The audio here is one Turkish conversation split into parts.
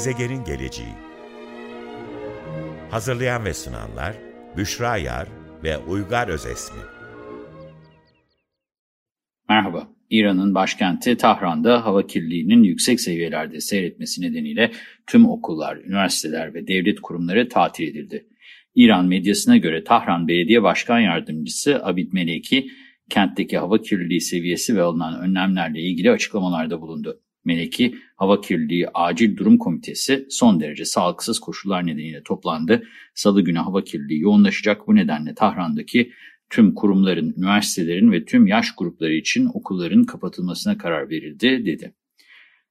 Gezegenin Geleceği Hazırlayan ve sunanlar Büşra Yar ve Uygar Özesmi Merhaba, İran'ın başkenti Tahran'da hava kirliliğinin yüksek seviyelerde seyretmesi nedeniyle tüm okullar, üniversiteler ve devlet kurumları tatil edildi. İran medyasına göre Tahran Belediye Başkan Yardımcısı Abid Meleki, kentteki hava kirliliği seviyesi ve alınan önlemlerle ilgili açıklamalarda bulundu. Meleki, Hava Kirliliği Acil Durum Komitesi son derece sağlıksız koşullar nedeniyle toplandı. Salı günü hava kirliliği yoğunlaşacak. Bu nedenle Tahran'daki tüm kurumların, üniversitelerin ve tüm yaş grupları için okulların kapatılmasına karar verildi, dedi.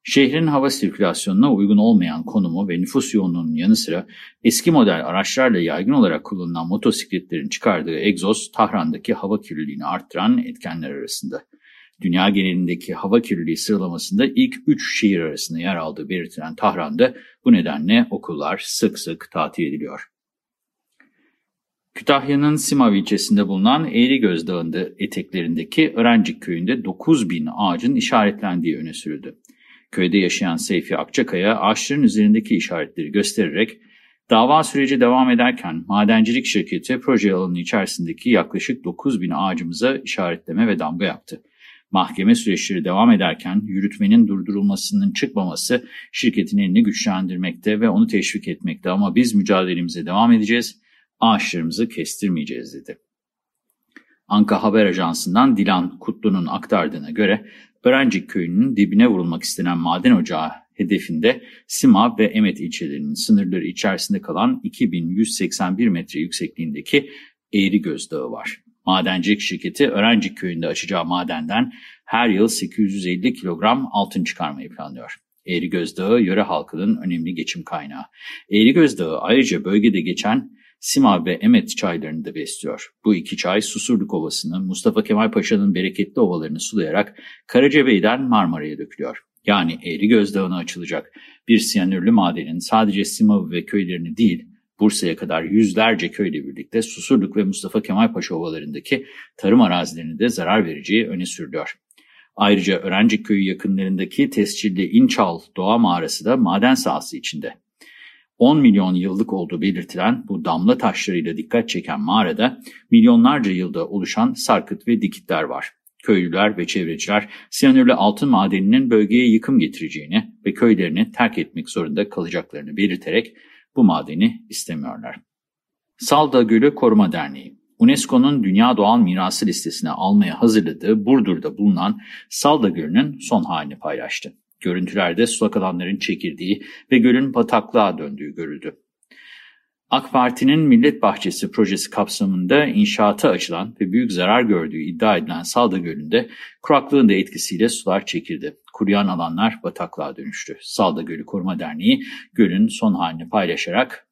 Şehrin hava sirkülasyonuna uygun olmayan konumu ve nüfus yoğunluğunun yanı sıra eski model araçlarla yaygın olarak kullanılan motosikletlerin çıkardığı egzoz, Tahran'daki hava kirliliğini arttıran etkenler arasında. Dünya genelindeki hava kirliliği sıralamasında ilk 3 şehir arasında yer aldığı belirtilen Tahran'da bu nedenle okullar sık sık tatil ediliyor. Kütahya'nın Simav ilçesinde bulunan Eğrigöz Dağı'nda eteklerindeki Örencik köyünde 9 bin ağacın işaretlendiği öne sürüldü. Köyde yaşayan Seyfi Akçakaya ağaçların üzerindeki işaretleri göstererek dava süreci devam ederken madencilik şirketi proje alanı içerisindeki yaklaşık 9 bin ağacımıza işaretleme ve damga yaptı. Mahkeme süreçleri devam ederken yürütmenin durdurulmasının çıkmaması şirketin elini güçlendirmekte ve onu teşvik etmekte ama biz mücadelemize devam edeceğiz, ağaçlarımızı kestirmeyeceğiz dedi. Anka Haber Ajansı'ndan Dilan Kutlu'nun aktardığına göre Öğrencik Köyü'nün dibine vurulmak istenen maden ocağı hedefinde Sima ve Emet ilçelerinin sınırları içerisinde kalan 2181 metre yüksekliğindeki Eğrigöz Dağı var. Madencilik şirketi Öğrencik Köyü'nde açacağı madenden her yıl 850 kilogram altın çıkarmayı planlıyor. Eğrigöz Dağı yöre halkının önemli geçim kaynağı. Eğrigöz Dağı ayrıca bölgede geçen Sima ve Emet çaylarını da besliyor. Bu iki çay Susurluk Ovası'nı, Mustafa Kemal Paşa'nın bereketli ovalarını sulayarak Karacabey'den Marmara'ya dökülüyor. Yani Eğrigöz Dağı'na açılacak bir siyanürlü madenin sadece Sima ve köylerini değil, Bursa'ya kadar yüzlerce köyle birlikte Susurluk ve Mustafa Kemal Paşa ovalarındaki tarım arazilerine de zarar vereceği öne sürülüyor. Ayrıca Öğrencik Köyü yakınlarındaki tescilli İnçal Doğa Mağarası da maden sahası içinde. 10 milyon yıllık olduğu belirtilen bu damla taşlarıyla dikkat çeken mağarada milyonlarca yılda oluşan sarkıt ve dikitler var. Köylüler ve çevreciler siyanürlü altın madeninin bölgeye yıkım getireceğini ve köylerini terk etmek zorunda kalacaklarını belirterek bu madeni istemiyorlar. Salda Gölü Koruma Derneği UNESCO'nun Dünya Doğal Mirası listesine almaya hazırladığı Burdur'da bulunan Salda Gölü'nün son halini paylaştı. Görüntülerde sulak alanların çekildiği ve gölün bataklığa döndüğü görüldü. AK Parti'nin Millet Bahçesi projesi kapsamında inşaata açılan ve büyük zarar gördüğü iddia edilen Salda Gölü'nde kuraklığın da etkisiyle sular çekildi. Kuruyan alanlar bataklığa dönüştü. Salda Gölü Koruma Derneği gölün son halini paylaşarak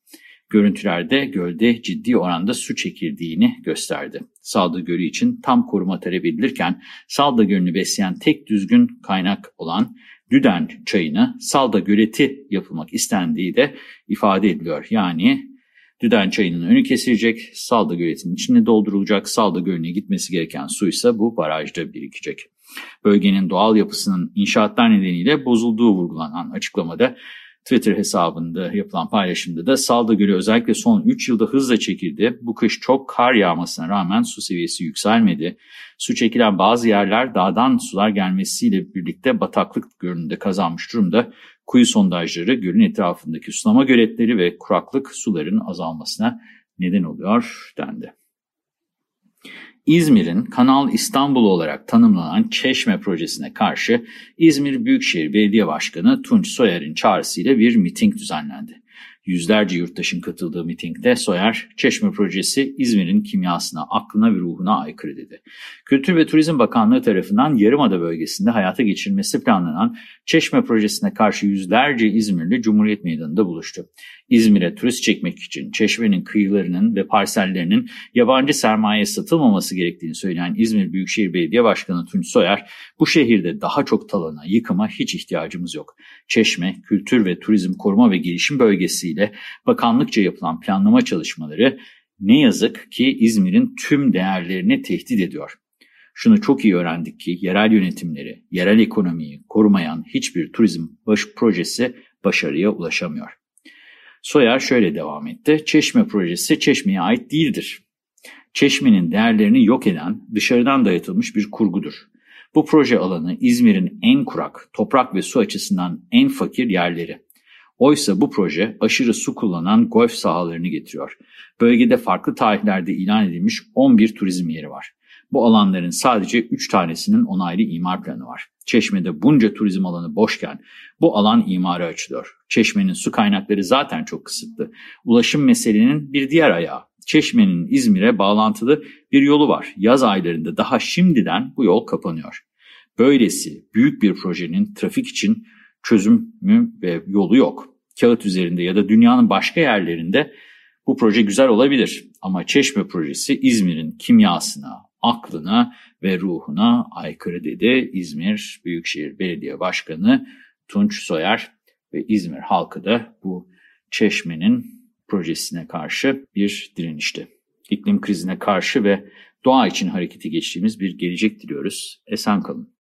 görüntülerde gölde ciddi oranda su çekildiğini gösterdi. Salda Gölü için tam koruma talep edilirken Salda Gölü'nü besleyen tek düzgün kaynak olan Düden çayını Salda göleti yapılmak istendiği de ifade ediliyor. Yani Düden çayının önü kesilecek, Salda göletinin içine doldurulacak, Salda gölüne gitmesi gereken su ise bu barajda birikecek. Bölgenin doğal yapısının inşaatlar nedeniyle bozulduğu vurgulanan açıklamada Twitter hesabında yapılan paylaşımda da Salda Gölü özellikle son 3 yılda hızla çekildi. Bu kış çok kar yağmasına rağmen su seviyesi yükselmedi. Su çekilen bazı yerler dağdan sular gelmesiyle birlikte bataklık görünümde kazanmış durumda. Kuyu sondajları gölün etrafındaki sulama göletleri ve kuraklık suların azalmasına neden oluyor dendi. İzmir'in Kanal İstanbul olarak tanımlanan Çeşme projesine karşı İzmir Büyükşehir Belediye Başkanı Tunç Soyer'in çağrısıyla bir miting düzenlendi. Yüzlerce yurttaşın katıldığı mitingde Soyer, Çeşme projesi İzmir'in kimyasına, aklına ve ruhuna aykırı dedi. Kültür ve Turizm Bakanlığı tarafından Yarımada bölgesinde hayata geçirilmesi planlanan Çeşme projesine karşı yüzlerce İzmirli Cumhuriyet Meydanı'nda buluştu. İzmir'e turist çekmek için Çeşme'nin kıyılarının ve parsellerinin yabancı sermaye satılmaması gerektiğini söyleyen İzmir Büyükşehir Belediye Başkanı Tunç Soyer, bu şehirde daha çok talana, yıkıma hiç ihtiyacımız yok. Çeşme, Kültür ve Turizm Koruma ve Gelişim Bölgesi'yle bakanlıkça yapılan planlama çalışmaları ne yazık ki İzmir'in tüm değerlerini tehdit ediyor. Şunu çok iyi öğrendik ki yerel yönetimleri, yerel ekonomiyi korumayan hiçbir turizm baş projesi başarıya ulaşamıyor. Soyer şöyle devam etti. Çeşme projesi Çeşme'ye ait değildir. Çeşme'nin değerlerini yok eden dışarıdan dayatılmış bir kurgudur. Bu proje alanı İzmir'in en kurak, toprak ve su açısından en fakir yerleri. Oysa bu proje aşırı su kullanan golf sahalarını getiriyor. Bölgede farklı tarihlerde ilan edilmiş 11 turizm yeri var. Bu alanların sadece 3 tanesinin onaylı imar planı var. Çeşme'de bunca turizm alanı boşken bu alan imara açılıyor. Çeşme'nin su kaynakları zaten çok kısıtlı. Ulaşım meselenin bir diğer ayağı. Çeşme'nin İzmir'e bağlantılı bir yolu var. Yaz aylarında daha şimdiden bu yol kapanıyor. Böylesi büyük bir projenin trafik için çözümü ve yolu yok. Kağıt üzerinde ya da dünyanın başka yerlerinde bu proje güzel olabilir. Ama Çeşme projesi İzmir'in kimyasına, aklına ve ruhuna aykırı dedi İzmir Büyükşehir Belediye Başkanı Tunç Soyer ve İzmir halkı da bu Çeşme'nin projesine karşı bir direnişti. İklim krizine karşı ve doğa için harekete geçtiğimiz bir gelecek diliyoruz. Esen kalın.